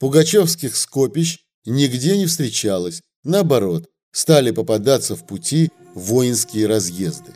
Пугачевских скопищ нигде не встречалось. Наоборот, стали попадаться в пути воинские разъезды.